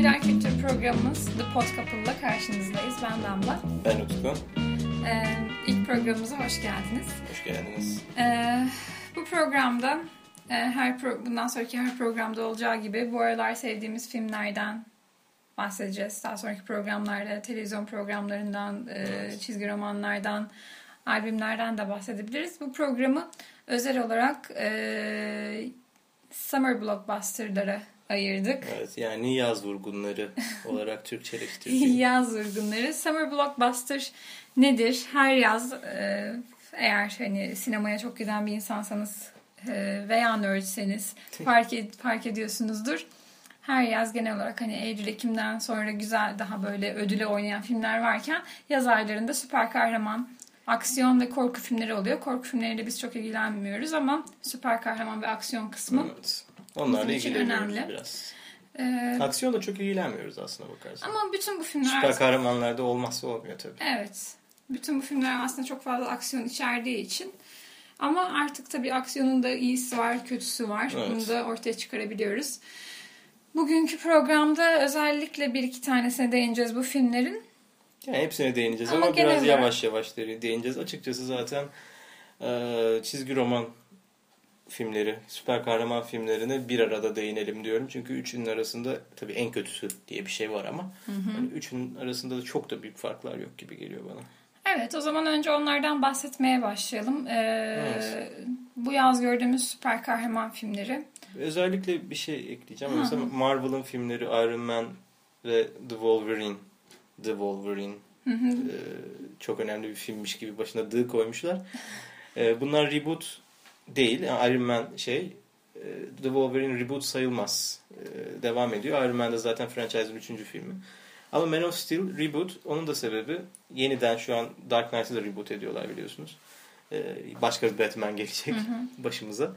Popüler kültür programımız The Pod Couple'la karşınızdayız. Ben Damla. Ben Utku. Ee, ilk programımıza hoş geldiniz. Hoş geldiniz. Ee, bu programda e, her pro- bundan sonraki her programda olacağı gibi bu aralar sevdiğimiz filmlerden bahsedeceğiz. Daha sonraki programlarda televizyon programlarından, e, Evet. çizgi romanlardan, albümlerden de bahsedebiliriz. Bu programı özel olarak e, Summer Blockbuster'lara ayırdık. Evet yani yaz vurgunları olarak Türkçeleştirdik. yaz vurgunları. Summer Blockbuster nedir? Her yaz e, eğer hani sinemaya çok giden bir insansanız e, veya nerdseniz fark, ed- fark ediyorsunuzdur. Her yaz genel olarak hani Eylül Ekim'den sonra güzel daha böyle ödüle oynayan filmler varken yaz aylarında süper kahraman aksiyon ve korku filmleri oluyor. Korku filmleriyle biz çok ilgilenmiyoruz ama süper kahraman ve aksiyon kısmı Evet. Onlarla Bizim için ilgileniyoruz önemli. biraz. e, Aksiyonla çok ilgilenmiyoruz aslında bakarsan. ama bütün bu filmler Süper kahramanlarda olmazsa olmuyor tabii. Evet. Bütün bu filmler aslında çok fazla aksiyon içerdiği için. Ama artık tabii aksiyonun da iyisi var, kötüsü var. Evet. Bunu da ortaya çıkarabiliyoruz. Bugünkü programda özellikle bir iki tanesine değineceğiz bu filmlerin. Yani hepsine değineceğiz Ama ama, biraz genel yavaş yavaş de- değineceğiz. Açıkçası zaten e, çizgi roman filmleri, süper kahraman filmlerine bir arada değinelim diyorum. Çünkü üçünün arasında tabii en kötüsü diye bir şey var ama hani üçünün arasında da çok da büyük farklar yok gibi geliyor bana. Evet, o zaman önce onlardan bahsetmeye başlayalım. Ee, Evet. Bu yaz gördüğümüz süper kahraman filmleri. Özellikle bir şey ekleyeceğim. Hı hı. Mesela Marvel'ın filmleri Iron Man ve The Wolverine. The Wolverine. Hı hı. Ee, çok önemli bir filmmiş gibi başına The koymuşlar. Ee, bunlar reboot değil. Yani Iron Man şey e, The Wolverine reboot sayılmaz. Ee, devam ediyor. Iron Man de zaten franchise'ın üçüncü filmi. Ama Man of Steel reboot. Onun da sebebi yeniden şu an Dark Knight'ı da reboot ediyorlar biliyorsunuz. Ee, başka bir Batman gelecek Hı hı. başımıza.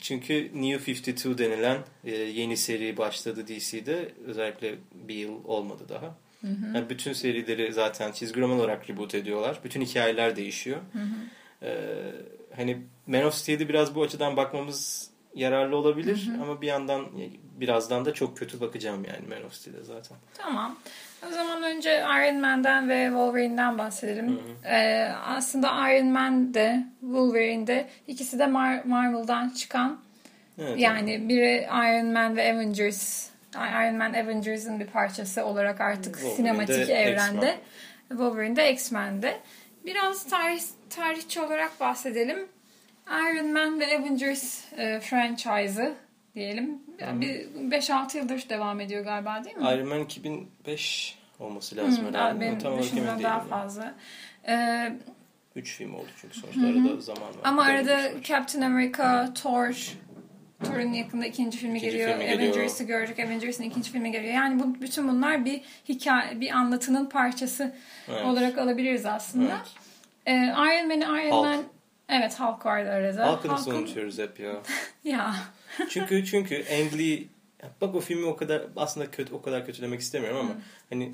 Çünkü New 52 denilen e, yeni seri başladı DC'de. Özellikle bir yıl olmadı daha. Hı hı. Yani bütün serileri zaten çizgi roman olarak reboot ediyorlar. Bütün hikayeler değişiyor. Hı hı. Ee, hani Man of Steel'de biraz bu açıdan bakmamız yararlı olabilir. Hı hı. Ama bir yandan birazdan da çok kötü bakacağım yani Man of Steel'e zaten. Tamam. O zaman önce Iron Man'den ve Wolverine'den bahsedelim. Ee, aslında Iron Man de Wolverine de ikisi de Mar- Marvel'dan çıkan Evet, yani biri Iron Man ve Avengers Iron Man Avengers'ın bir parçası olarak artık sinematik de evrende. X-Men. Wolverine de X-Men'de. Biraz tarih, tarihçi olarak bahsedelim. Iron Man ve Avengers e, franchise'ı diyelim. Yani bir 5-6 yıldır devam ediyor galiba değil mi? Iron Man 2005 olması lazım Hı, herhalde. benim Tam olarak emin daha fazla. Ee, Üç film oldu çünkü sonuçta arada zaman var. ama arada. Captain America, Thor, Thor'un yakında ikinci filmi İkinci geliyor. filmi geliyor. Avengers'ı gördük. Avengers'ın ikinci filmi geliyor. Yani bu bütün bunlar bir hikaye, bir anlatının parçası Evet. olarak alabiliriz aslında. Evet. Ee, Iron Man'i Iron Hulk. Man Evet Hulk vardı arada. Halkı nasıl Hulk'un- unutuyoruz hep ya. Ya. Çünkü çünkü Ang Lee bak o filmi o kadar aslında kötü o kadar kötülemek istemiyorum ama hani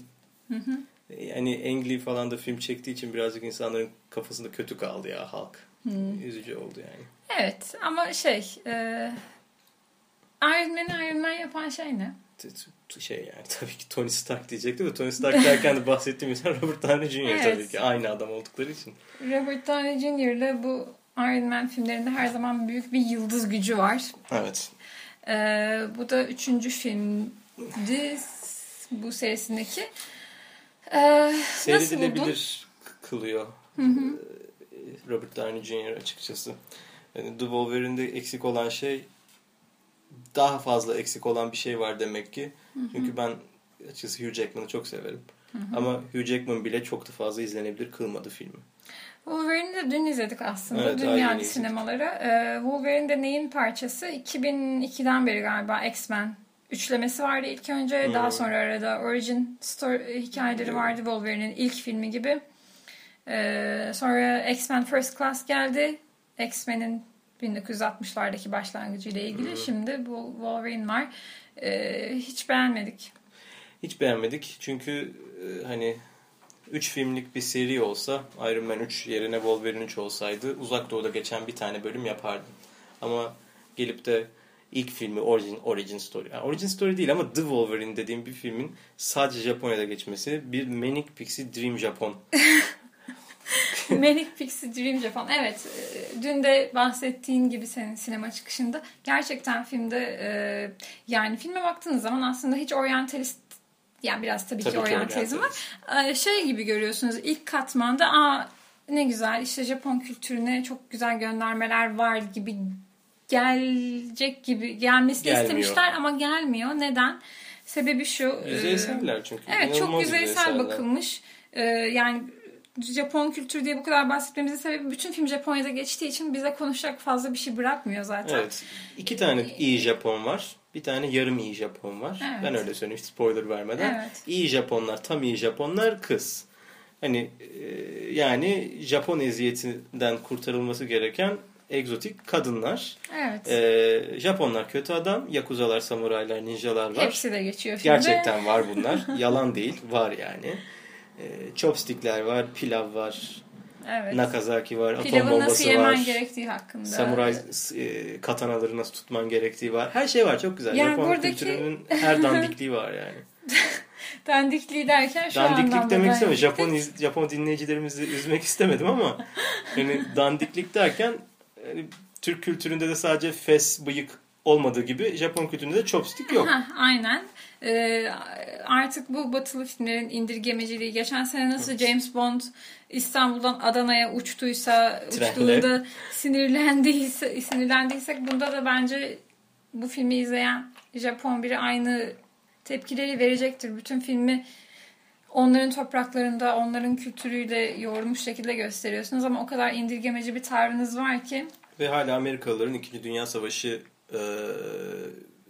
yani Ang Lee falan da film çektiği için birazcık insanların kafasında kötü kaldı ya halk. Üzücü oldu yani. Evet ama şey e, Iron Man'i Iron Man yapan şey ne? Şey yani tabii ki Tony Stark diyecektim de Tony Stark derken de bahsettiğim insan Robert Downey Jr. Evet. tabii ki. Aynı adam oldukları için. Robert Downey Jr. ile bu Iron Man filmlerinde her zaman büyük bir yıldız gücü var. Evet. Ee, bu da üçüncü filmdi bu serisindeki. Ee? Seyredilebilir kılıyor. Ee, Robert Downey Jr. açıkçası. Yani The Wolverine'de eksik olan şey daha fazla eksik olan bir şey var demek ki. Çünkü ben açıkçası Hugh Jackman'ı çok severim. Ama Hugh Jackman bile çok da fazla izlenebilir kılmadı filmi. Wolverine'i de dün izledik aslında. Evet, dün geldi sinemalara. Ee, Wolverine de neyin parçası? 2002'den beri galiba X-Men üçlemesi vardı ilk önce. Hmm. Daha sonra arada origin story hikayeleri vardı Wolverine'in ilk filmi gibi. Ee, sonra X-Men First Class geldi. X-Men'in 1960'lardaki başlangıcıyla ilgili. Hmm. Şimdi bu Wolverine var. Ee, hiç beğenmedik. Hiç beğenmedik. Çünkü e, hani 3 filmlik bir seri olsa Iron Man 3 yerine Wolverine 3 olsaydı uzak doğuda geçen bir tane bölüm yapardım. Ama gelip de ilk filmi Origin, Origin Story. Yani Origin Story değil ama The Wolverine dediğim bir filmin sadece Japonya'da geçmesi bir Manic Pixie Dream Japon. Manic Pixie Dream Japan. Evet. e, Dün de bahsettiğin gibi senin sinema çıkışında gerçekten filmde e, yani filme baktığınız zaman aslında hiç oryantalist yani biraz tabii, Tabii ki oryantalizm var. E, Şey gibi görüyorsunuz ilk katmanda aa ne güzel işte Japon kültürüne çok güzel göndermeler var gibi gelecek gibi gelmesini Gelmiyor. istemişler ama gelmiyor. Neden? Sebebi şu. Yüzeyseller çünkü. Evet çok yüzeysel bakılmış. Ee, yani Japon kültürü diye bu kadar bahsetmemizin sebebi bütün film Japonya'da geçtiği için bize konuşacak fazla bir şey bırakmıyor zaten. Evet. İki tane iyi Japon var. Bir tane yarım iyi Japon var. Evet. Ben öyle söyleyeyim spoiler vermeden. Evet. İyi Japonlar, tam iyi Japonlar kız. Hani e, yani Japon eziyetinden kurtarılması gereken egzotik kadınlar. Evet. E, Japonlar kötü adam, yakuzalar, samuraylar, ninjalar var. Hepsi de geçiyor filmde. Gerçekten var bunlar. Yalan değil, var yani. E, chopstickler var, pilav var, Evet. Nakazaki var, atom Pilavı bombası nasıl yemen var. gerektiği hakkında. Samuray e, katanaları nasıl tutman gerektiği var. Her şey var çok güzel. Yani Japon buradaki- kültürünün her dandikliği var yani. Dandikliği derken şu anlamda. Dandiklik demek istemiyorum. Japon iz- Japon dinleyicilerimizi üzmek istemedim ama yani dandiklik derken yani Türk kültüründe de sadece fes, bıyık olmadığı gibi Japon kültüründe de chopstick yok. Aynen. Ee, artık bu batılı filmlerin indirgemeciliği geçen sene nasıl James Bond İstanbul'dan Adana'ya uçtuysa Trenle. uçtuğunda sinirlendiyse sinirlendiysek bunda da bence bu filmi izleyen Japon biri aynı tepkileri verecektir. Bütün filmi onların topraklarında, onların kültürüyle yoğrulmuş şekilde gösteriyorsunuz ama o kadar indirgemeci bir tavrınız var ki Ve hala Amerikalıların 2. Dünya Savaşı e,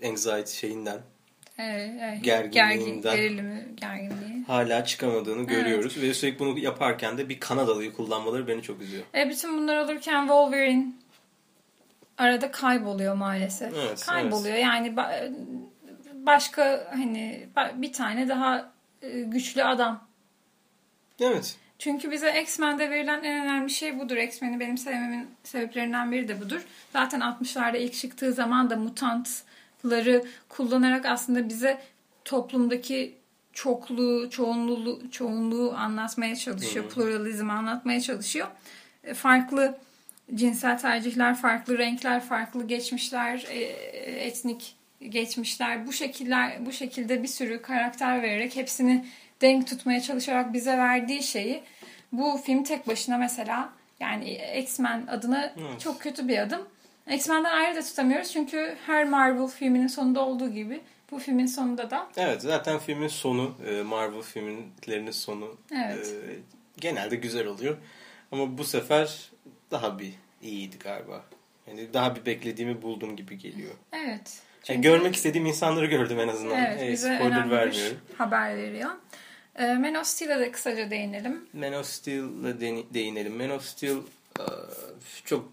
anxiety şeyinden e, e, Gerginliğinden. gergin, gerilimi, gerginliği. hala çıkamadığını görüyoruz. Ve sürekli bunu yaparken de bir Kanadalıyı kullanmaları beni çok üzüyor. E bütün bunlar olurken Wolverine arada kayboluyor maalesef. Evet, kayboluyor. Yani ba- başka hani bir tane daha e, güçlü adam. Evet. Çünkü bize X-Men'de verilen en önemli şey budur. X-Men'i benim sevmemin sebeplerinden biri de budur. Zaten 60'larda ilk çıktığı zaman da mutantları kullanarak aslında bize toplumdaki çokluğu, çoğunluğu, çoğunluğu anlatmaya çalışıyor. Pluralizmi anlatmaya çalışıyor. E, Farklı cinsel tercihler, farklı renkler, farklı geçmişler, e, etnik geçmişler bu şekiller bu şekilde bir sürü karakter vererek hepsini denk tutmaya çalışarak bize verdiği şeyi bu film tek başına mesela yani X-Men adına Evet. çok kötü bir adım. X-Men'den ayrı da tutamıyoruz çünkü her Marvel filminin sonunda olduğu gibi bu filmin sonunda da Evet zaten filmin sonu e, Marvel filmlerinin sonu Evet. e, genelde güzel oluyor. Ama bu sefer daha bir iyiydi galiba. Yani daha bir beklediğimi buldum gibi geliyor. evet. Yani Çünkü- görmek istediğim insanları gördüm en azından. Evet, E, bize spoiler önemli vermiyorum. bir haber veriyor. Ee, Man of Steel'e de kısaca değinelim. Man of Steel'le de- değinelim. Man of Steel e, çok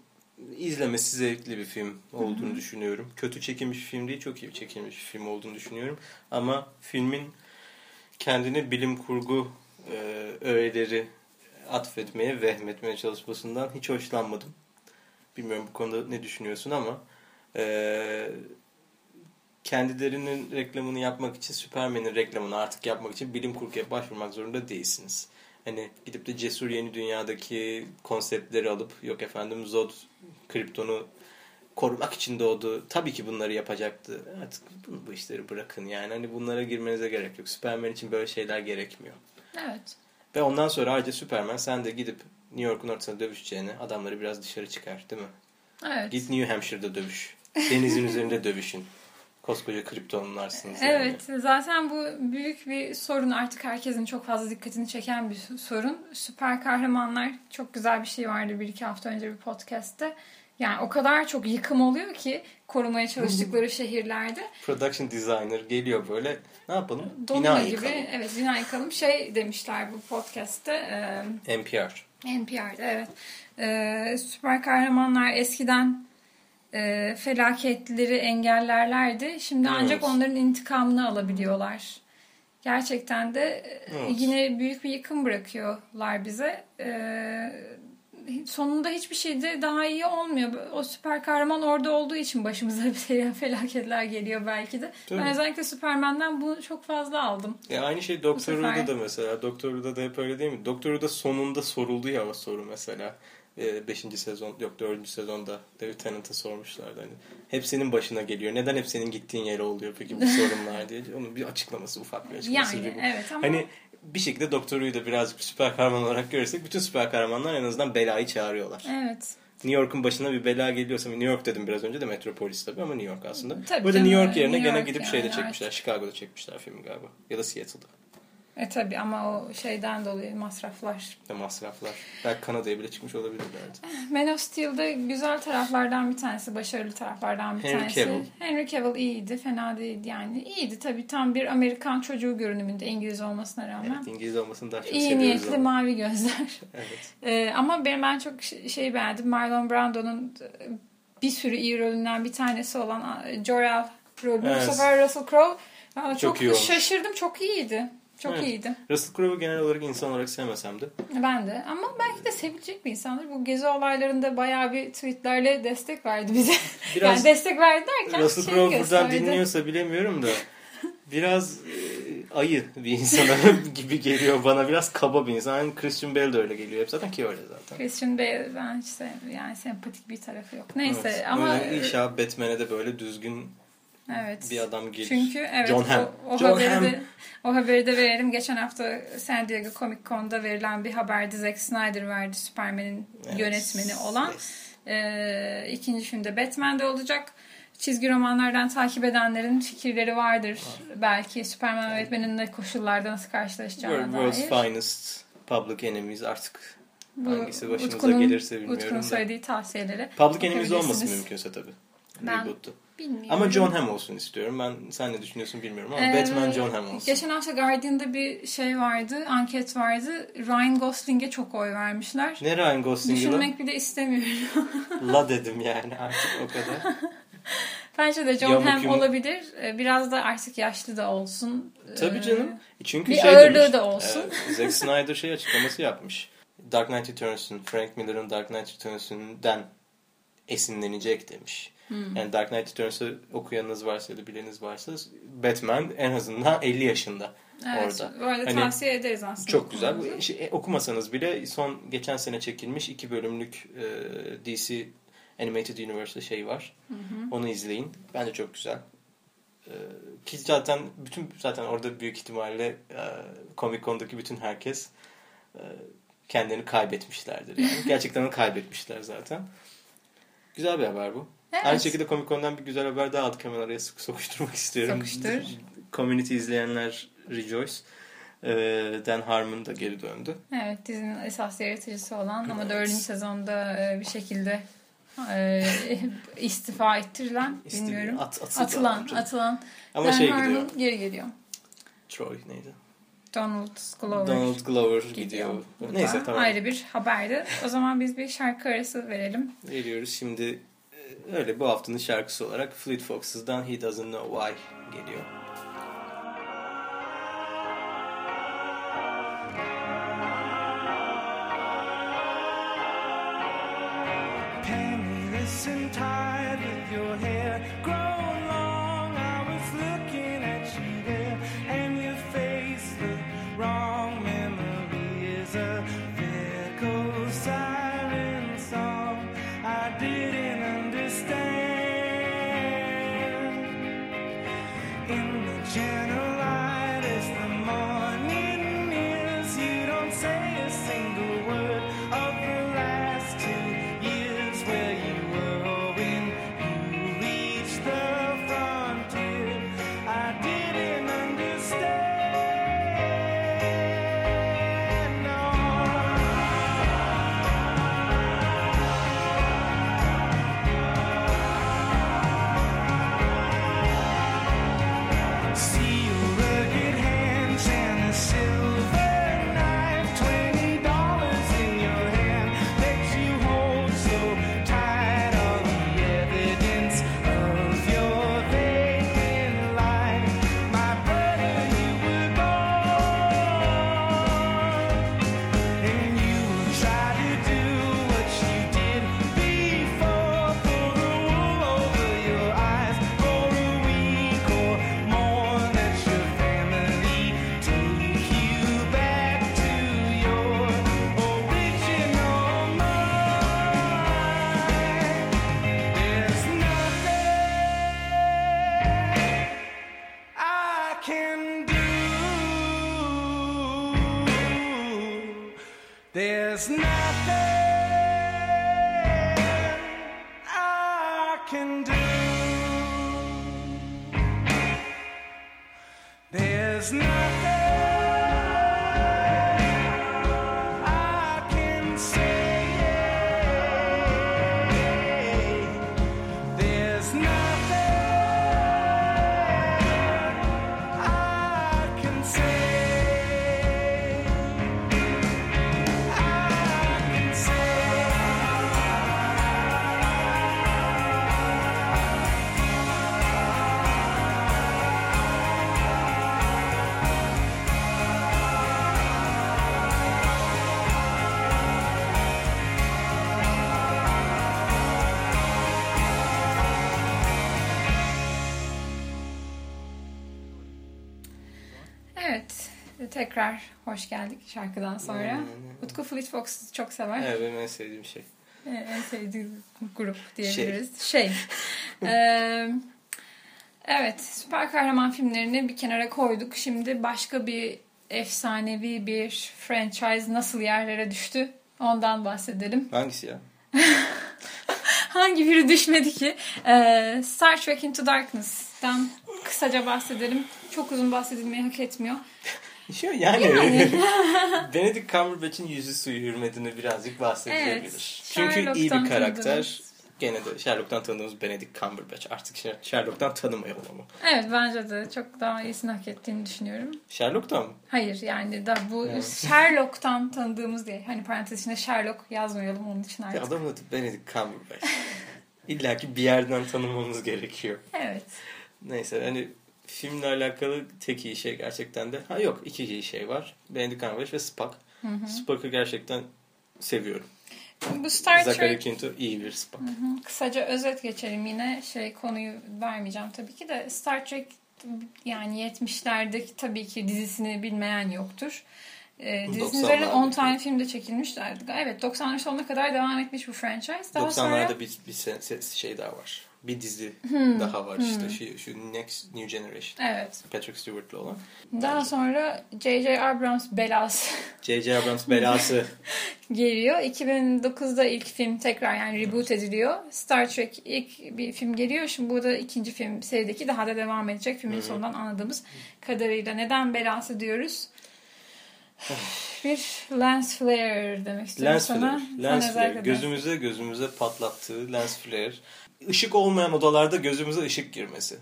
izlemesi zevkli bir film olduğunu düşünüyorum. Kötü çekilmiş bir film değil, çok iyi çekilmiş bir film olduğunu düşünüyorum. Ama filmin kendini bilim kurgu e, öğeleri atfetmeye, vehmetmeye çalışmasından hiç hoşlanmadım. Bilmiyorum bu konuda ne düşünüyorsun ama e, kendilerinin reklamını yapmak için, Superman'in reklamını artık yapmak için bilim kurguya başvurmak zorunda değilsiniz. Hani gidip de cesur yeni dünyadaki konseptleri alıp yok efendim Zod Krypton'u korumak için doğdu. Tabii ki bunları yapacaktı. Artık bu, bu işleri bırakın yani. Hani bunlara girmenize gerek yok. Superman için böyle şeyler gerekmiyor. Evet. Ve ondan sonra ayrıca Superman sen de gidip New York'un ortasında dövüşeceğine adamları biraz dışarı çıkar değil mi? Evet. Git New Hampshire'da dövüş. Denizin üzerinde dövüşün. Koskoca Kryptonlarsınız yani. Evet, zaten bu büyük bir sorun artık herkesin çok fazla dikkatini çeken bir sorun. Süper kahramanlar çok güzel bir şey vardı bir iki hafta önce bir podcast'te. Yani o kadar çok yıkım oluyor ki korumaya çalıştıkları şehirlerde. Production designer geliyor böyle. Ne yapalım? Domino Bina gibi. yıkalım. Evet, bina yıkalım. Şey demişler bu podcast'te. e, NPR. NPR'da evet. Ee, süper kahramanlar eskiden e, felaketleri engellerlerdi. Şimdi Evet. ancak onların intikamını alabiliyorlar. Gerçekten de e, Evet. yine büyük bir yıkım bırakıyorlar bize. Ee, sonunda hiçbir şeyde daha iyi olmuyor. O süper kahraman orada olduğu için başımıza bir felaketler geliyor belki de. Tabii. Ben özellikle Superman'den bunu çok fazla aldım. Ya aynı şey Doktor Who'da da mesela. Doktor Who'da da hep öyle değil mi? Doktor Who'da sonunda soruldu ya o soru mesela. 5. sezon yok 4. sezonda David Tennant'a sormuşlardı hani. Hep senin başına geliyor. Neden hep senin gittiğin yere oluyor peki bu sorunlar diye. Onun bir açıklaması ufak bir açıklaması. Yani bu. evet ama Hani bir şekilde Doktor Who'yu da birazcık bir süper kahraman olarak görürsek bütün süper kahramanlar en azından belayı çağırıyorlar. evet. New York'un başına bir bela geliyorsa New York dedim biraz önce de Metropolis tabii ama New York aslında. Tabii Burada New York yerine New gene York gidip yani şeyde çekmişler. Chicago'da çekmişler filmi galiba. Ya da Seattle'da. E tabi ama o şeyden dolayı masraflar. De masraflar. Belki Kanada'ya bile çıkmış olabilirlerdi. Man of Steel'de güzel taraflardan bir tanesi, başarılı taraflardan bir Henry tanesi. Cavill. Henry Cavill iyiydi, fena değildi yani. İyiydi tabii tam bir Amerikan çocuğu görünümünde İngiliz olmasına rağmen. Evet, İngiliz olmasını daha çok İyi niyetli ama. mavi gözler. Evet. Ee, ama ben, ben çok şey beğendim. Marlon Brando'nun e, bir sürü iyi rolünden bir tanesi olan e, Jor-El rolü. Evet. Bu sefer Russell Crowe. Ya, Çok çok iyi olmuş. şaşırdım. Çok iyiydi. Çok Evet. iyiydi. Russell Crowe'u genel olarak insan olarak sevmesem de. Ben de. Ama belki de sevilecek bir insandır. Bu gezi olaylarında bayağı bir tweetlerle destek verdi bize. Biraz yani destek verdi derken Russell şey Crowe buradan dinliyorsa bilemiyorum da biraz e, ayı bir insan gibi geliyor bana. Biraz kaba bir insan. Aynı Christian Bale de öyle geliyor. Hep zaten ki öyle zaten. Christian Bale ben hiç sevmiyorum. Yani sempatik bir tarafı yok. Neyse Evet. ama Böyle inşallah Batman'e de böyle düzgün evet. bir adam gelir. Çünkü evet John Hamm. o, o John haberi Hamm. de o haberi de verelim. Geçen hafta San Diego Comic Con'da verilen bir haberdi. Zack Snyder verdi Superman'in Evet. yönetmeni olan. Yes. Ee, ikinci filmde Batman'de olacak. Çizgi romanlardan takip edenlerin fikirleri vardır. Belki Superman ve Batman'in ne koşullarda nasıl karşılaşacağına World's dair. Finest Public Enemies artık Bu hangisi başımıza Utku'nun- gelirse bilmiyorum Utku'nun söylediği tavsiyeleri. Public Enemies olmasın mümkünse tabii. Ben Reboot'ta. Bilmiyorum. Ama John Hamm olsun istiyorum. Ben sen ne düşünüyorsun bilmiyorum ama Ee, Batman John Hamm olsun. Geçen hafta Guardian'da bir şey vardı, anket vardı. Ryan Gosling'e çok oy vermişler. Ne Ryan Gosling'i Düşünmek bile istemiyorum. la, dedim yani artık o kadar. Bence de John Yamuk Hamm olabilir. Ee, Biraz da artık yaşlı da olsun. Tabii Ee, canım. Çünkü bir şey ağırlığı demiş, da olsun. e, Zack Snyder şey açıklaması yapmış. Dark Knight Returns'ün, Frank Miller'ın Dark Knight Returns'ünden esinlenecek demiş. Hmm. Yani Dark Knight Returns'ı okuyanınız varsa ya da bileniniz varsa Batman en azından 50 yaşında Evet, orada. Arada Hani tavsiye ederiz aslında. Çok güzel. Bu, şey, okumasanız bile son geçen sene çekilmiş iki bölümlük e, DC Animated Universe'da şey var. Onu izleyin. Bence çok güzel. E, ki zaten bütün zaten orada büyük ihtimalle e, Comic Con'daki bütün herkes e, kendini kaybetmişlerdir. Yani. Gerçekten kaybetmişler zaten. Güzel bir haber bu. Evet. Aynı şekilde Comic Con'dan bir güzel haber daha aldık. Hemen araya sokuşturmak istiyorum. Sokuştur. Community izleyenler rejoice. Ee, Dan Harmon da geri döndü. Evet dizinin esas yaratıcısı olan ama dördüncü sezonda e, bir şekilde e, istifa ettirilen İsti- bilmiyorum. At, atılan canım. atılan Ama Dan şey Harmon gidiyor. geri geliyor. Troy neydi? Donald Glover Donald Glover gidiyor. gidiyor. Neyse tamam. Ayrı bir haberdi. O zaman biz bir şarkı arası verelim. Veriyoruz. Şimdi öyle bu haftanın şarkısı olarak Fleet Foxes'dan He Doesn't Know Why geliyor. Penniless and tired with your hair grown Tekrar hoş geldik şarkıdan sonra. Utku Fleet Fox'u çok sever. Evet benim en sevdiğim şey. Ee, En sevdiğim grup diyebiliriz. Şey. Ee, evet. Süper kahraman filmlerini bir kenara koyduk. Şimdi başka bir efsanevi bir franchise nasıl yerlere düştü? Ondan bahsedelim. Hangisi ya? Hangi biri düşmedi ki? Ee, Star Trek Into Darkness'tan kısaca bahsedelim. Çok uzun bahsedilmeyi hak etmiyor. Şu yani, Yani. Benedict Cumberbatch'in yüzü suyu hürmetini birazcık bahsedilebilir. Evet, Çünkü iyi bir karakter. tanıdığımız. Gene de Sherlock'tan tanıdığımız Benedict Cumberbatch. Artık Sher- Sherlock'tan tanımayalım ama. Evet bence de çok daha iyisini hak ettiğini düşünüyorum. Sherlock'tan mı? Hayır yani da bu Evet. Sherlock'tan tanıdığımız diye. Hani parantez içinde Sherlock yazmayalım onun için Ya artık. adamın adı Benedict Cumberbatch. İlla ki bir yerden tanımamız gerekiyor. Evet. Neyse hani filmle alakalı tek iyi şey gerçekten de. Ha yok iki iyi şey var. Benedict Cumberbatch ve Spock. Spock'ı gerçekten seviyorum. Bu Star Zachary Trek Quinto iyi bir Spock. kısaca özet geçelim yine şey konuyu vermeyeceğim tabii ki de Star Trek yani 70'lerdeki tabii ki dizisini bilmeyen yoktur. Ee, dizinin üzerine 90'larda 10 tane film de çekilmişlerdi. Evet 90'ların sonuna kadar devam etmiş bu franchise. Daha 90'larda sonra bir, bir şey daha var. Bir dizi Hmm. daha var işte şu, şu Next New Generation. evet. Patrick Stewart'lı olan. Daha sonra J.J. Abrams belası J.J. Abrams belası. geliyor. 2009'da ilk film tekrar yani reboot ediliyor. Star Trek ilk bir film geliyor. Şimdi burada ikinci film serideki daha da devam edecek. Filmin sonundan anladığımız kadarıyla. Neden belası diyoruz? bir lens flare demek istiyorum lens sana. flare. Sana Lens flare. özellikle de. Gözümüze gözümüze patlattığı lens flare. Işık olmayan odalarda gözümüze ışık girmesi.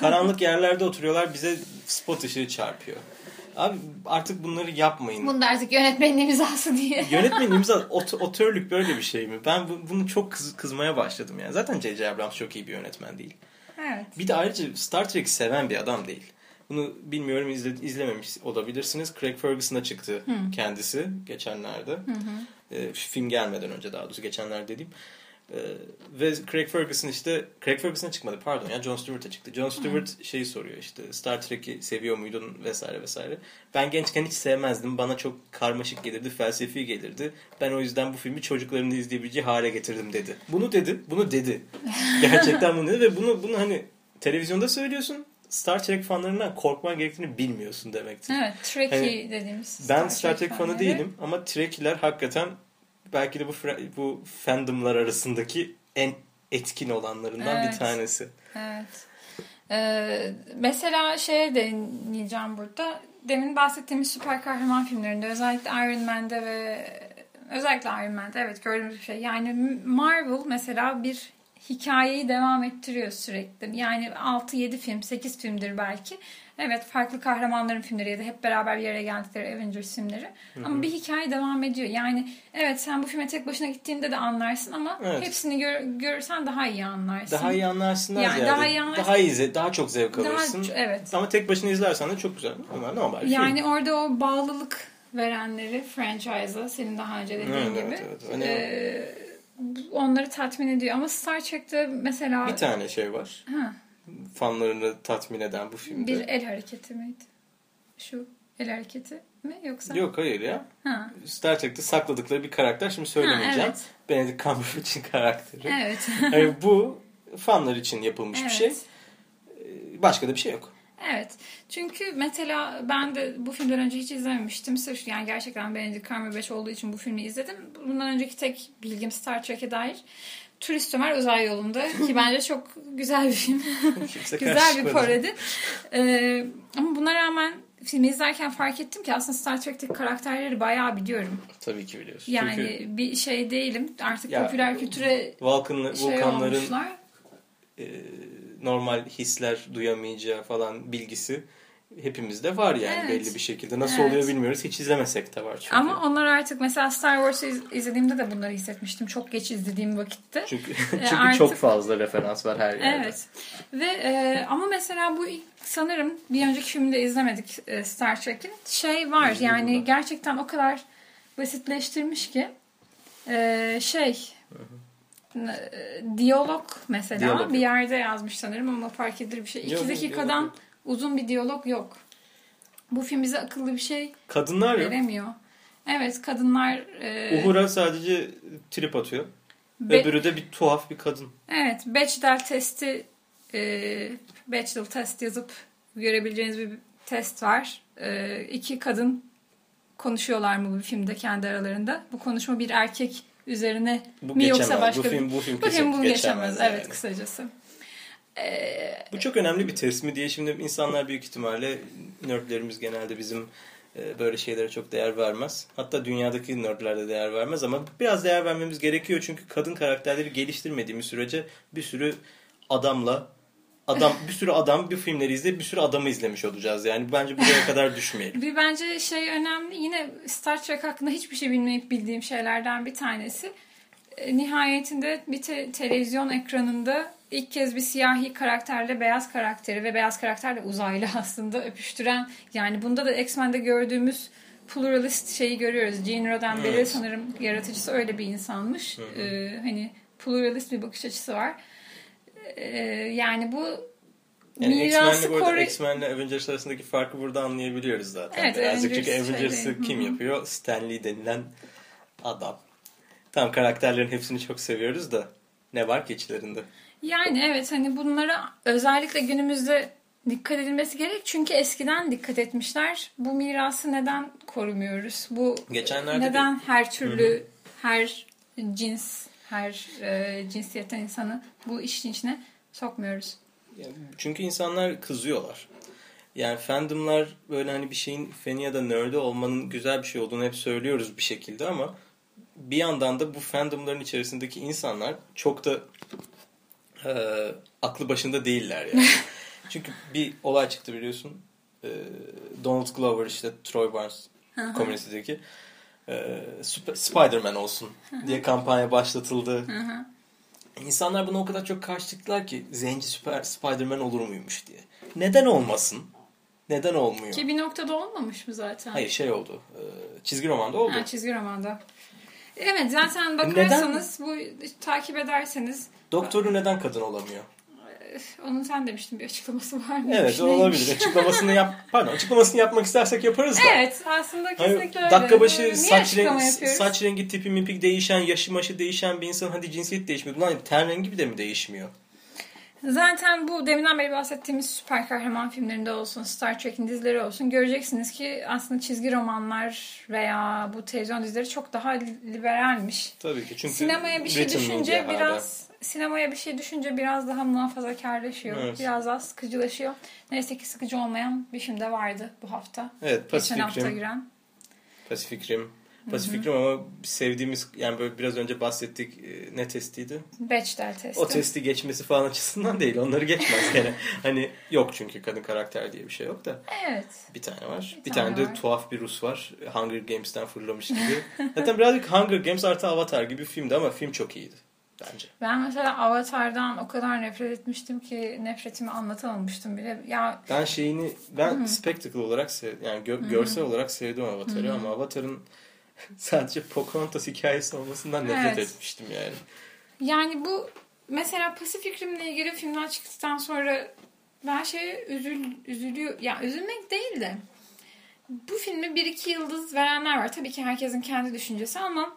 Karanlık yerlerde oturuyorlar bize spot ışığı çarpıyor. Abi artık bunları yapmayın. Bunu da artık yönetmenin imzası diye. Yönetmenin imza ot- otörlük böyle bir şey mi? Ben bu- bunu çok kız- kızmaya başladım yani. Zaten J.J. Abrams çok iyi bir yönetmen değil. evet. Bir de ayrıca Star Trek'i seven bir adam değil. Bunu bilmiyorum izle, izlememiş olabilirsiniz. Craig Ferguson'a çıktı kendisi geçenlerde. Ee, film gelmeden önce daha doğrusu geçenlerde dediğim. Ee, ve Craig Ferguson işte Craig Ferguson'a çıkmadı pardon ya John Stewart'a çıktı. John Stewart şeyi soruyor işte Star Trek'i seviyor muydun vesaire vesaire. Ben gençken hiç sevmezdim. Bana çok karmaşık gelirdi, felsefi gelirdi. Ben o yüzden bu filmi çocukların da izleyebileceği hale getirdim dedi. Bunu dedi, bunu dedi. Gerçekten bunu dedi ve bunu bunu hani televizyonda söylüyorsun. Star Trek fanlarından korkman gerektiğini bilmiyorsun demektir. Evet. Trekkie Hani dediğimiz. Ben Star Trek fanı fanları. değilim ama Trekkiler hakikaten belki de bu bu fandomlar arasındaki en etkin olanlarından Evet. bir tanesi. Evet. Ee, mesela şeye değineceğim burada. Demin bahsettiğimiz süper kahraman filmlerinde özellikle Iron Man'de ve özellikle Iron Man'de evet gördüğümüz bir şey. Yani Marvel mesela bir hikayeyi devam ettiriyor sürekli. Yani 6-7 film, 8 filmdir belki. Evet farklı kahramanların filmleri ya da hep beraber bir araya geldikleri Avengers filmleri. Ama bir hikaye devam ediyor. Yani evet sen bu filme tek başına gittiğinde de anlarsın ama Evet. hepsini gör, görürsen daha iyi anlarsın. Daha iyi anlarsın Yani ziyade. daha iyi anlarsın. Daha iyi, daha çok zevk Daha- alırsın. evet. Ama tek başına izlersen de çok güzel. Ama normal Yani film. orada o bağlılık verenleri franchise'a senin daha önce dediğin Evet, gibi evet, evet. Hani- e, onları tatmin ediyor. Ama Star Trek'te mesela Bir tane şey var. ha, Fanlarını tatmin eden bu filmde. bir el hareketi miydi? Şu el hareketi mi yoksa? Yok hayır ya. Ha. Star Trek'te sakladıkları bir karakter. Şimdi söylemeyeceğim. Ha, evet. Benedict Cumberbatch'in karakteri. Evet. Yani bu fanlar için yapılmış bir şey. Evet. Ee, Başka da bir şey yok. Evet. Çünkü mesela ben de bu filmden önce hiç izlememiştim. Sırf yani gerçekten Benedict Cumberbatch olduğu için bu filmi izledim. Bundan önceki tek bilgim Star Trek'e dair Turist Ömer Uzay Yolunda ki bence çok güzel bir film. Güzel bir parodi. Ee, ama buna rağmen filmi izlerken fark ettim ki aslında Star Trek'teki karakterleri bayağı biliyorum. Tabii ki biliyorsun. Yani Çünkü bir şey değilim. Artık Ya, popüler kültüre Vulcan'lı, şey Vulkanların e, normal hisler duyamayacağı falan bilgisi hepimizde var yani Evet. belli bir şekilde. Nasıl Evet. oluyor bilmiyoruz. Hiç izlemesek de var çünkü. Ama onlar artık mesela Star Wars'ı iz- izlediğimde de bunları hissetmiştim. Çok geç izlediğim vakitte. Çünkü, çünkü artık- çok fazla referans var her yerde. Evet. Ve e, ama mesela bu ilk- sanırım bir önceki filmde izlemedik e, Star Trek'in. Şey var İzledim yani ben. gerçekten o kadar basitleştirmiş ki e, şey e, diyalog mesela Diyalog bir yerde yazmış sanırım ama fark edilir bir şey. Yok, İki dakikadan diyalog. Uzun bir diyalog yok. Bu film bize akıllı bir şey Kadınlar yok. veremiyor. Evet kadınlar e, Uhura sadece trip atıyor. be- Öbürü de bir tuhaf bir kadın. Evet, Bechdel testi e, Bechdel test yazıp görebileceğiniz bir test var. E, iki kadın konuşuyorlar mı bu filmde kendi aralarında? Bu konuşma bir erkek üzerine Bu mi geçemez. yoksa başka bu film bu film bu film bunu geçemez. geçemez. Evet yani. kısacası. E, Bu çok önemli bir test mi diye şimdi insanlar büyük ihtimalle nerdlerimiz genelde bizim e, böyle şeylere çok değer vermez. Hatta dünyadaki nerdler de değer vermez ama biraz değer vermemiz gerekiyor çünkü kadın karakterleri geliştirmediğimiz sürece bir sürü adamla adam bir sürü adam bir filmleri izleyip bir sürü adamı izlemiş olacağız. Yani bence buraya kadar düşmeyelim. bir bence şey önemli. Yine Star Trek hakkında hiçbir şey bilmeyip bildiğim şeylerden bir tanesi. E, nihayetinde bir te- televizyon ekranında ilk kez bir siyahi karakterle beyaz karakteri ve beyaz karakterle uzaylı aslında öpüştüren yani bunda da X-Men'de gördüğümüz pluralist şeyi görüyoruz. Gene Roddenberry Evet. sanırım yaratıcısı öyle bir insanmış. E, hani pluralist bir bakış açısı var. E, yani bu Yani X-Men'le X-Men'le Avengers arasındaki farkı burada anlayabiliyoruz zaten. Evet, Birazcık çünkü Avengers Avengers'ı kim hı hı. yapıyor? Stan Lee denilen adam. Tamam karakterlerin hepsini çok seviyoruz da ne var ki içlerinde? Yani evet hani bunlara özellikle günümüzde dikkat edilmesi gerek. Çünkü eskiden dikkat etmişler. Bu mirası neden korumuyoruz? Bu Geçenlerde neden her türlü, her cins, her e, cinsiyetten insanı bu işin içine sokmuyoruz? Çünkü insanlar kızıyorlar. Yani fandomlar böyle hani bir şeyin fani ya da nerd'i olmanın güzel bir şey olduğunu hep söylüyoruz bir şekilde ama bir yandan da bu fandomların içerisindeki insanlar çok da e, aklı başında değiller yani. Çünkü bir olay çıktı biliyorsun. E, Donald Glover işte Troy Barnes komünistedeki e, Sp- Spider-Man olsun diye kampanya başlatıldı. İnsanlar buna o kadar çok karşı çıktılar ki zenci süper Spider-Man olur muymuş diye. Neden olmasın? Neden olmuyor? Ki bir noktada olmamış mı zaten? Hayır şey oldu. e, Çizgi romanda oldu. Ha, çizgi romanda. Evet zaten bakarsanız bu takip ederseniz Doktoru neden kadın olamıyor? onun sen demiştin bir açıklaması var mı? Evet olabilir. Açıklamasını yap. Pardon açıklamasını yapmak istersek yaparız da. Evet aslında Hani kesinlikle öyle. dakika başı Niye saç, rengi, saç rengi tipi mipik değişen, yaşı maşı değişen bir insan hadi cinsiyet değişmiyor. Lan ten rengi de mi değişmiyor? Zaten bu deminden beri bahsettiğimiz süper kahraman filmlerinde olsun, Star Trek'in dizileri olsun göreceksiniz ki aslında çizgi romanlar veya bu televizyon dizileri çok daha liberalmiş. Tabii ki çünkü Sinemaya bir şey düşünce media hala. biraz sinemaya bir şey düşünce biraz daha muhafazakarlaşıyor. Evet. Biraz daha sıkıcılaşıyor. Neyse ki sıkıcı olmayan bir film de vardı bu hafta. Evet Geçen Pacific hafta Rim. giren. Pacific Rim. Rim ama sevdiğimiz yani böyle biraz önce bahsettik e, ne testiydi? Bechdel testi. O testi geçmesi falan açısından değil. Onları geçmez gene. hani yok çünkü kadın karakter diye bir şey yok da. Evet. Bir tane var. Bir Bir, tane tane, de var. tuhaf bir Rus var. Hunger Games'ten fırlamış gibi. Zaten birazcık Hunger Games artı Avatar gibi bir filmdi ama film çok iyiydi. Bence. Ben mesela Avatar'dan o kadar nefret etmiştim ki nefretimi anlatamamıştım bile. Ya Ben şeyini ben spectacle olarak sev, yani gö- görsel olarak sevdim Avatar'ı ama Avatar'ın sadece Pocahontas hikayesi olmasından nefret Evet. etmiştim yani. Yani bu mesela Pacific Rim'le ilgili filmler çıktıktan sonra ben şeye üzül, üzülüyor. Ya üzülmek değil de bu filme 1-2 yıldız verenler var. Tabii ki herkesin kendi düşüncesi ama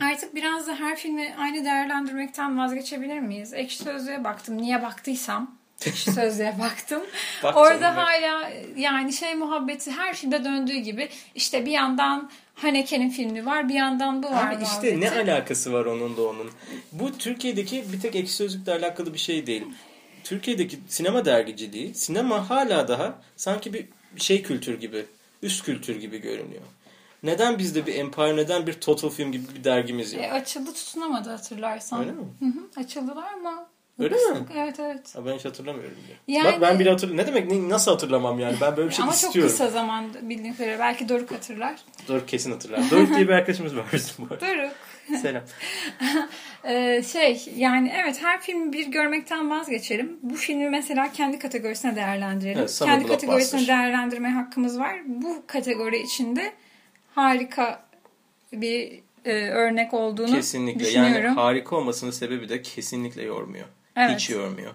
artık biraz da her filmi aynı değerlendirmekten vazgeçebilir miyiz? Ekşi Sözlüğe baktım. Niye baktıysam. Sözlüğe baktım. Bak Orada canım, hala yani şey muhabbeti her filmde döndüğü gibi işte bir yandan Haneke'nin filmi var bir yandan bu var Abi işte ne alakası var onun da onun. Bu Türkiye'deki bir tek ekşi sözlükle alakalı bir şey değil. Türkiye'deki sinema dergiciliği, sinema hala daha sanki bir şey kültür gibi, üst kültür gibi görünüyor. Neden bizde bir Empire, neden bir Total Film gibi bir dergimiz yok? E, açıldı tutunamadı hatırlarsan. Öyle mi? Hı hı, açıldılar ama. Öyle mi? Evet evet. Ha, ben hiç hatırlamıyorum bile. Yani- Bak ben bile hatırlamıyorum. Ne demek? Ne- Nasıl hatırlamam yani? Ben böyle bir şey ama istiyorum. çok kısa zamanda bildiğim kadarıyla. Belki Doruk hatırlar. Doruk kesin hatırlar. Doruk diye bir arkadaşımız var bizim bu arada. Doruk. Selam. Ee, şey yani evet her filmi bir görmekten vazgeçelim. Bu filmi mesela kendi kategorisine değerlendirelim. Evet, kendi kategorisine blockbuster. değerlendirme hakkımız var. Bu kategori içinde harika bir e, örnek olduğunu Kesinlikle. düşünüyorum. Yani harika olmasının sebebi de kesinlikle yormuyor. Evet. Hiç yormuyor.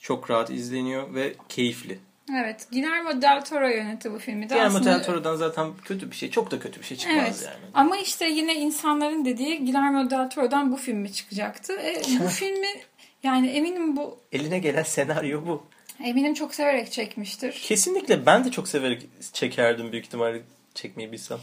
Çok rahat izleniyor ve keyifli. Evet. Guillermo del Toro yönetti bu filmi de. Guillermo Aslında- del Toro'dan zaten kötü bir şey, çok da kötü bir şey çıkmaz Evet. yani. Ama işte yine insanların dediği Guillermo del Toro'dan bu filmi çıkacaktı. E, bu filmi yani eminim bu Eline gelen senaryo bu. eminim çok severek çekmiştir. Kesinlikle ben de çok severek çekerdim büyük ihtimalle çekmeyi bilsem.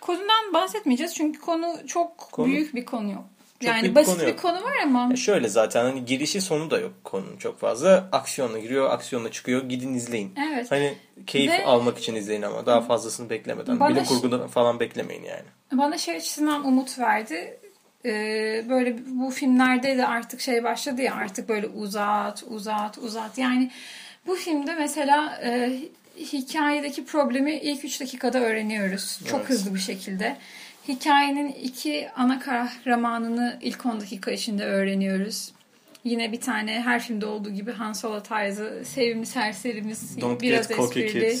Konudan bahsetmeyeceğiz çünkü konu çok Konu- büyük bir konu. Çok yani büyük basit konu bir konu var ama E şöyle zaten hani girişi sonu da yok konunun çok fazla. Aksiyonla giriyor, aksiyonla çıkıyor. Gidin izleyin. evet. Hani keyif Ve- almak için izleyin ama daha fazlasını beklemeden. Bana Bilim ş- kurguda falan beklemeyin yani. Bana şey açısından umut verdi. Ee, böyle bu filmlerde de artık şey başladı ya artık böyle uzat uzat uzat. Yani bu filmde mesela e, hikayedeki problemi ilk 3 dakikada öğreniyoruz. Çok Evet. hızlı bir şekilde. Hikayenin iki ana kahramanını ilk 10 dakika içinde öğreniyoruz. Yine bir tane her filmde olduğu gibi Han Solo tarzı sevimli serserimiz Don't biraz esprili.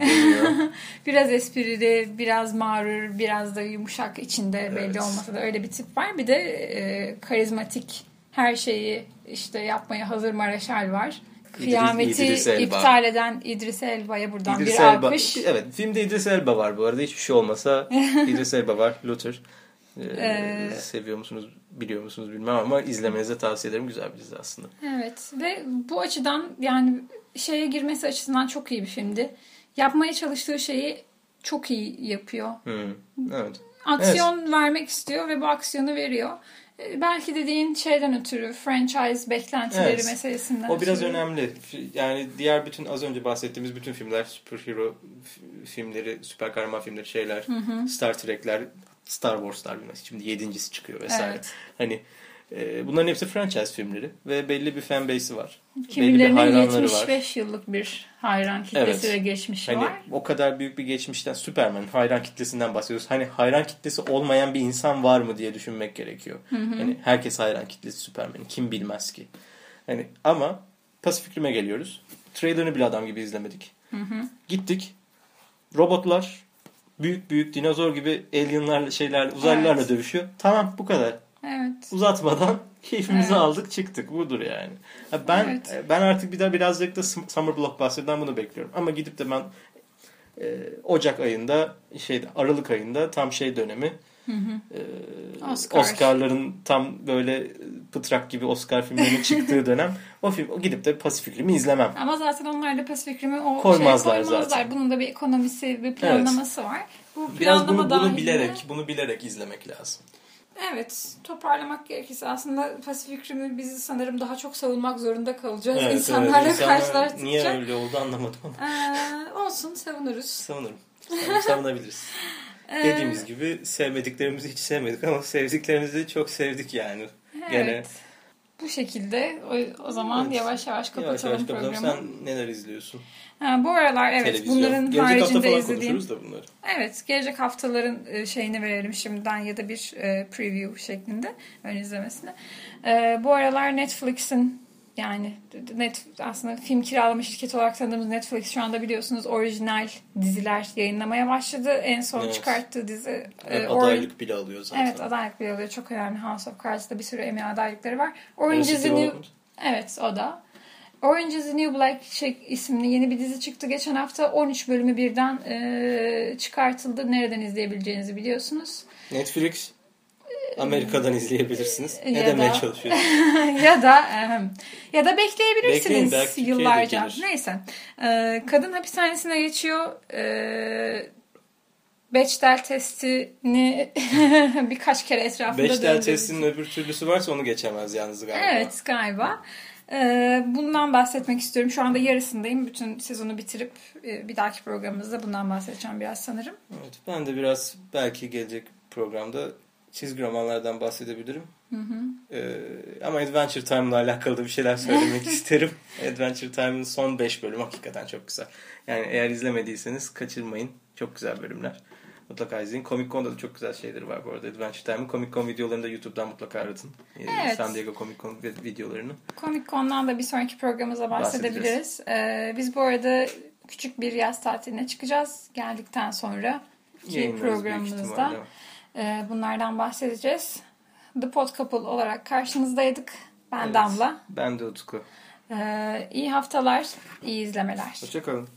Biraz esprili, biraz mağrur, biraz da yumuşak içinde belli Evet. olmasa da öyle bir tip var. Bir de e, karizmatik her şeyi işte yapmaya hazır Mareşal var. Kıyameti İdris Elba. iptal eden İdris Elba'ya buradan İdris bir Elba. alkış. Evet filmde İdris Elba var bu arada. Hiçbir şey olmasa İdris Elba var. Luther. Ee, Ee, seviyor musunuz biliyor musunuz bilmem ama izlemenizi tavsiye ederim. Güzel bir dizi aslında. Evet ve bu açıdan yani şeye girmesi açısından çok iyi bir filmdi. Yapmaya çalıştığı şeyi çok iyi yapıyor. Hmm, Evet. aksiyon vermek istiyor ve bu aksiyonu veriyor. Ee, Belki dediğin şeyden ötürü franchise beklentileri Evet. meselesinden O biraz ötürü. önemli. Yani diğer bütün az önce bahsettiğimiz bütün filmler, superhero filmleri, süper kahraman filmleri, şeyler, Star Trek'ler, Star Wars'lar bilmez. Şimdi yedincisi çıkıyor vesaire. Evet. Hani e, bunların hepsi franchise filmleri ve belli bir fanbase'i var. Kimilerinin hayranları var. 75 yıllık bir hayran kitlesi Evet. ve geçmişi Hani var. o kadar büyük bir geçmişten Superman hayran kitlesinden bahsediyoruz. Hani hayran kitlesi olmayan bir insan var mı diye düşünmek gerekiyor. Hani herkes hayran kitlesi Superman'in. Kim bilmez ki. Hani ama Pasifik Rim'e geliyoruz. Trailerını bile adam gibi izlemedik. Gittik. Robotlar büyük büyük dinozor gibi alienlarla şeyler uzaylılarla Evet. dövüşüyor. Tamam bu kadar. Evet. Uzatmadan keyfimizi Evet. aldık çıktık. Budur yani. Ben Evet. ben artık bir daha birazcık da Summer Blockbuster'dan bunu bekliyorum. Ama gidip de ben e, Ocak ayında şey Aralık ayında tam şey dönemi e, Oscar. Oscar'ların tam böyle pıtrak gibi Oscar filmlerinin çıktığı dönem o film o gidip de Pasifik Rim'i izlemem. Ama zaten onlar da Pasifik Rim'i o Koymazlar şeye koymazlar. zaten. Bunun da bir ekonomisi, bir planlaması var. Bu Biraz bunu bunu bilerek bunu bilerek izlemek lazım. Evet, toparlamak gerekirse aslında Pasifik Rim'i biz sanırım daha çok savunmak zorunda kalacağız. Evet, İnsanlarla evet. İnsanlar karşılaştıkça. Niye öyle oldu anlamadım ama Ee, olsun, savunuruz. savunurum. Savun- Savunabiliriz. Ee, Dediğimiz gibi sevmediklerimizi hiç sevmedik ama sevdiklerimizi çok sevdik yani. Gene Evet. Bu şekilde o, o zaman Evet. yavaş yavaş kapatalım yavaş yavaş kapatalım. programı. Sen neler izliyorsun? Ha, bu aralar evet Televizyon. bunların Gelecek hafta haricinde falan izlediğim da bunları. Evet, gelecek haftaların e, şeyini verelim şimdiden ya da bir e, preview şeklinde ön izlemesini. E, bu aralar Netflix'in yani net aslında film kiralama şirketi olarak tanıdığımız Netflix şu anda biliyorsunuz orijinal diziler yayınlamaya başladı. En son Evet. çıkarttığı dizi e, Evet, Or- adaylık bile alıyor zaten. Evet adaylık bile alıyor. Çok önemli. House of Cards'da bir sürü Emmy adaylıkları var. Orange is the New... Evet o da. Orange is the New Black şey, isimli yeni bir dizi çıktı geçen hafta. 13 bölümü birden e, çıkartıldı. Nereden izleyebileceğinizi biliyorsunuz. Netflix Amerika'dan izleyebilirsiniz. Ne Ya demeye da- çalışıyorsun? ya da ya da bekleyebilirsiniz Bekleyin, yıllarca. Neyse. Ee, kadın hapishanesine geçiyor. Bechdel testini birkaç kere etrafında Bechdel döndürdü. testinin öbür türlüsü varsa onu geçemez yalnız galiba. Evet galiba. Ee, bundan bahsetmek istiyorum. Şu anda yarısındayım. Bütün sezonu bitirip e, bir dahaki programımızda bundan bahsedeceğim biraz sanırım. Evet, ben de biraz belki gelecek programda çizgi romanlardan bahsedebilirim. Ee, ama Adventure Time'la alakalı da bir şeyler söylemek isterim. Adventure Time'ın son 5 bölüm hakikaten çok güzel. Yani eğer izlemediyseniz kaçırmayın. Çok güzel bölümler. Mutlaka izleyin. Comic Con'da da çok güzel şeyleri var bu arada Adventure Time'ın. Comic Con videolarını da YouTube'dan mutlaka aratın. Ee, Evet. San Diego Comic Con videolarını. Comic Con'dan da bir sonraki programımızda bahsedebiliriz. Ee, biz bu arada küçük bir yaz tatiline çıkacağız. Geldikten sonra ki programımızda e, bunlardan bahsedeceğiz. The Pod Couple olarak karşınızdaydık. Ben Evet. Damla. Ben de Utku. Ee, iyi haftalar, iyi izlemeler. Hoşçakalın.